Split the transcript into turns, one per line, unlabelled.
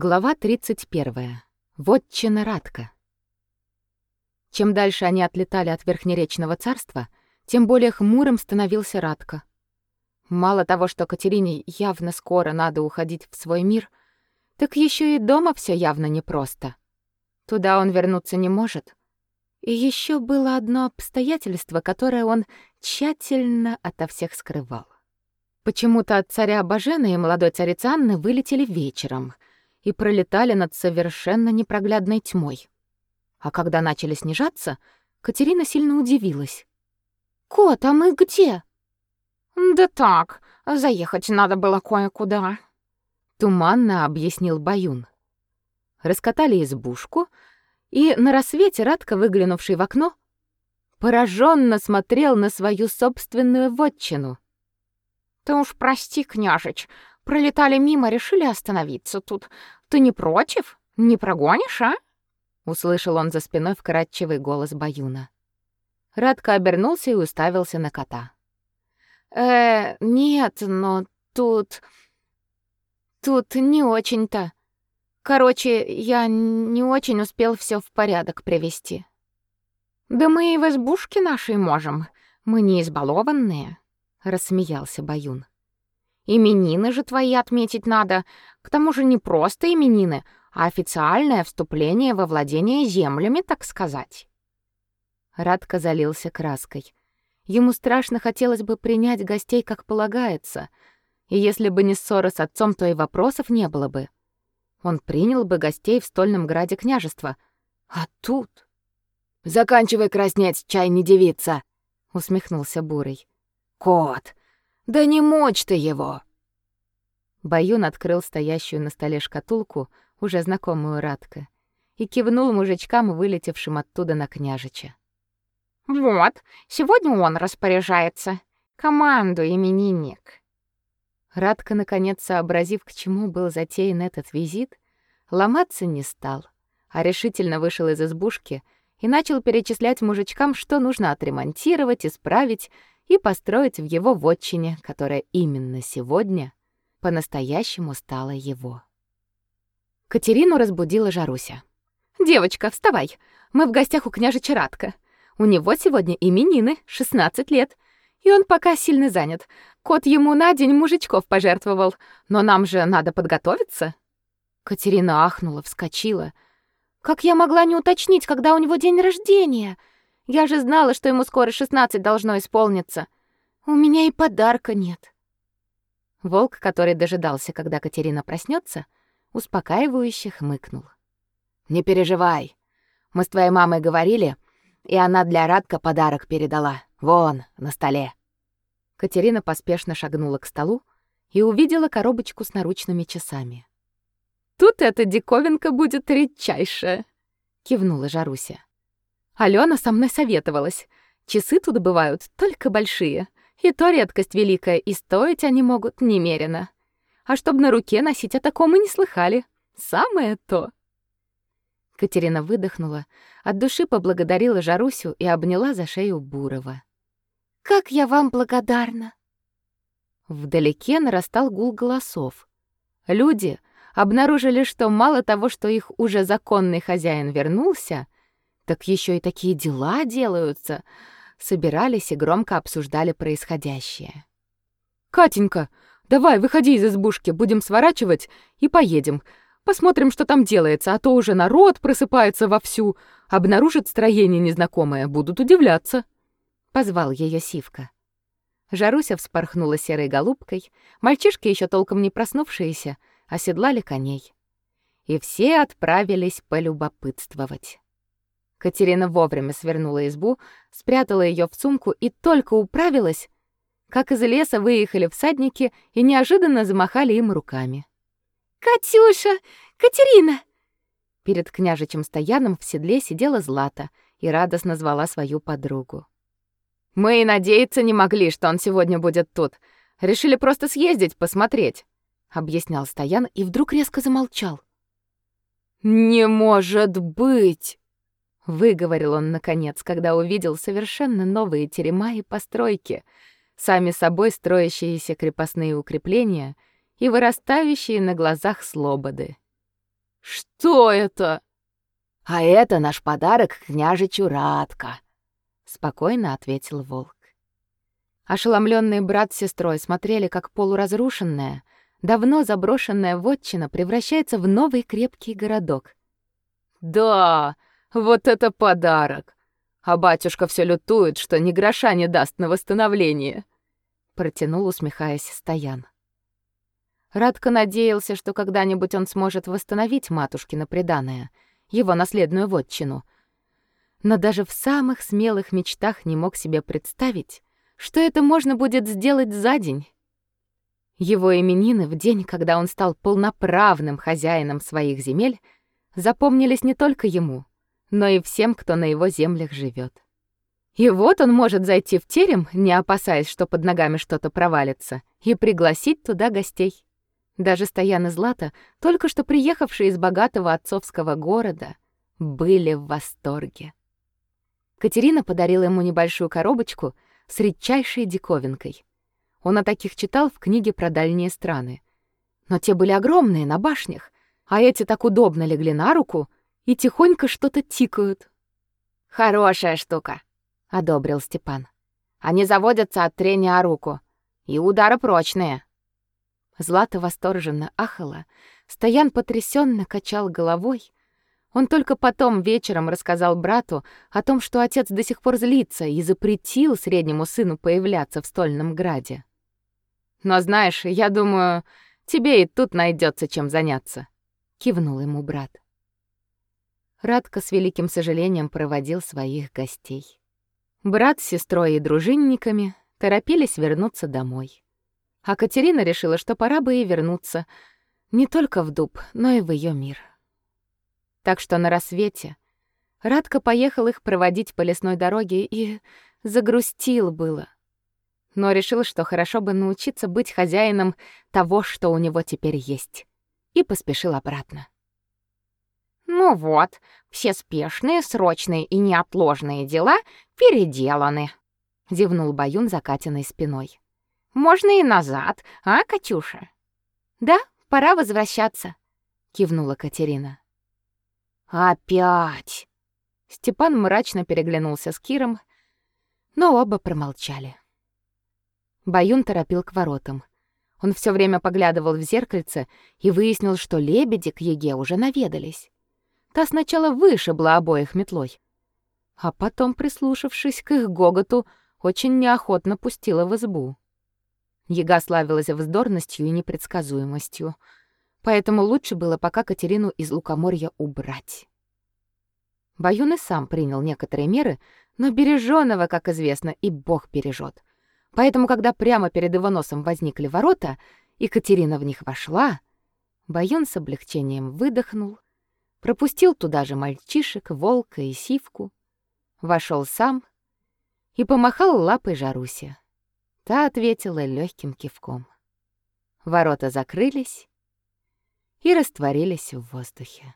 Глава 31. Вотчина Радка. Чем дальше они отлетали от Верхнеречного царства, тем более хмурым становился Радка. Мало того, что Катерине явно скоро надо уходить в свой мир, так еще и дома все явно непросто. Туда он вернуться не может. И еще было одно обстоятельство, которое он тщательно ото всех скрывал. Почему-то от царя Бажена и молодой царицы Анны вылетели вечером — и пролетали над совершенно непроглядной тьмой. А когда начали снижаться, Катерина сильно удивилась. «Кот, а мы где?»
«Да так, заехать надо было кое-куда», —
туманно объяснил Баюн. Раскатали избушку, и на рассвете Радко, выглянувший в окно, пораженно смотрел на свою собственную вотчину.
«Ты уж прости, княжич, пролетали мимо, решили остановиться тут. Ты не против? Не прогонишь, а?
услышал он за спиной вкрадчивый голос Баюна. Радко обернулся и уставился на кота.
Э, нет, но тут тут не очень-то. Короче, я не очень успел все в порядок привести. Да мы и в избушке нашей можем. Мы не избалованные, рассмеялся Баюн. Именины же твои отметить надо. К тому же не просто именины, а официальное вступление во владение землями, так сказать.
Радко залился краской. Ему страшно хотелось бы принять гостей, как полагается. И если бы не ссора с отцом, то и вопросов не было бы. Он принял бы гостей в стольном граде княжества. А тут...
«Заканчивай краснеть, чай не девица!» — усмехнулся Бурый. «Кот, да не мочь ты его!»
Баюн открыл стоящую на столе шкатулку, уже знакомую Радко, и кивнул мужичкам, вылетевшим оттуда на княжича.
«Вот, сегодня он распоряжается. Команду, именинник».
Радко, наконец сообразив, к чему был затеян этот визит, ломаться не стал, а решительно вышел из избушки и начал перечислять мужичкам, что нужно отремонтировать, исправить и построить в его вотчине, которая именно сегодня по-настоящему стала его. Катерину разбудила Жаруся. «Девочка, вставай! Мы в гостях у княжича Радка. У него сегодня именины, 16 лет, и он пока сильно занят. Кот ему на день мужичков пожертвовал, но нам же надо подготовиться». Катерина ахнула, вскочила. «Как я могла не уточнить, когда у него день рождения? Я же знала, что ему скоро шестнадцать должно исполниться. У меня и подарка нет. Волк, который дожидался, когда Катерина проснется, успокаивающе хмыкнул.
Не переживай. Мы с твоей мамой говорили, и она для Радка подарок передала. Вон, на столе.
Катерина поспешно шагнула к столу и увидела коробочку с наручными часами. Тут эта диковинка будет редчайшая, кивнула Жаруся. Алена со мной советовалась. Часы тут бывают только большие. И то редкость великая, и стоить они могут немерено. А чтоб на руке носить, о таком и не слыхали. Самое то. Катерина выдохнула, от души поблагодарила Жарусю и обняла за шею Бурова. «Как я вам благодарна!» Вдалеке нарастал гул голосов. Люди обнаружили, что мало того, что их уже законный хозяин вернулся, так еще и такие дела делаются. Собирались и громко обсуждали происходящее. Катенька, давай, выходи из избушки, будем сворачивать и поедем. Посмотрим, что там делается, а то уже народ просыпается вовсю, обнаружит строение незнакомое, будут удивляться. Позвал ее Сивка. Жаруся вспорхнула серой голубкой, мальчишки еще толком не проснувшиеся, оседлали коней. И все отправились полюбопытствовать. Катерина вовремя свернула избу, спрятала ее в сумку и только управилась, как из леса выехали всадники и неожиданно замахали им руками. «Катюша! Катерина!» Перед княжичем Стояном в седле сидела Злата и радостно звала свою подругу. «Мы и надеяться не могли, что он сегодня будет тут. Решили просто съездить, посмотреть», — объяснял Стоян и вдруг резко замолчал. «Не может быть!» Выговорил он наконец, когда увидел совершенно новые терема и постройки, сами собой строящиеся крепостные укрепления и вырастающие на глазах слободы.
Что это?
А это наш подарок княжичу Радко, спокойно ответил волк.
Ошеломленный брат с сестрой смотрели, как полуразрушенная, давно заброшенная вотчина превращается в новый крепкий городок.
Да, вот это подарок. А батюшка все лютует, что ни гроша не даст на восстановление, протянул, усмехаясь, Стоян.
Радко надеялся, что когда-нибудь он сможет восстановить матушкино преданное, его наследную вотчину. Но даже в самых смелых мечтах не мог себе представить, что это можно будет сделать за день. Его именины в день, когда он стал полноправным хозяином своих земель, запомнились не только ему, но и всем, кто на его землях живет. И вот он может зайти в терем, не опасаясь, что под ногами что-то провалится, и пригласить туда гостей. Даже Стоян Злата, только что приехавшие из богатого отцовского города, были в восторге. Катерина подарила ему небольшую коробочку с редчайшей диковинкой. Он о таких читал в книге про дальние страны. Но те были огромные, на башнях, а эти так удобно легли на руку и тихонько что-то тикают.
«Хорошая штука», — одобрил Степан. «Они заводятся от трения о руку, и удары прочные».
Злата восторженно ахала, Стоян потрясенно качал головой. Он только потом вечером рассказал брату о том, что отец до сих пор злится и запретил среднему сыну появляться в Стольном Граде. «Но знаешь, я думаю, тебе и тут найдется чем заняться», — кивнул ему брат. Радко с великим сожалением проводил своих гостей. Брат с сестрой и дружинниками торопились вернуться домой. А Катерина решила, что пора бы и вернуться не только в дуб, но и в ее мир. Так что на рассвете Радко поехал их проводить по лесной дороге и загрустил было. Но решил, что хорошо бы научиться быть хозяином того, что у него теперь есть, и поспешил обратно.
Ну вот, все спешные, срочные и неотложные дела переделаны, зевнул Баюн закатенной спиной. Можно и назад, а, Катюша?
Да, пора возвращаться, кивнула Катерина.
Опять.
Степан мрачно переглянулся с Киром, но оба промолчали. Баюн торопил к воротам. Он все время поглядывал в зеркальце и выяснил, что лебеди к Еге уже наведались. Та сначала вышибла обоих метлой, а потом, прислушавшись к их гоготу, очень неохотно пустила в избу. Ега славилась вздорностью и непредсказуемостью, поэтому лучше было пока Катерину из Лукоморья убрать. Баюн и сам принял некоторые меры, но бережёного, как известно, и Бог бережет. Поэтому, когда прямо перед его носом возникли ворота, и Катерина в них вошла, Баюн с облегчением выдохнул, пропустил туда же мальчишек, волка и сивку, вошел сам и помахал лапой Жарусе. Та ответила легким кивком. Ворота закрылись и растворились в воздухе.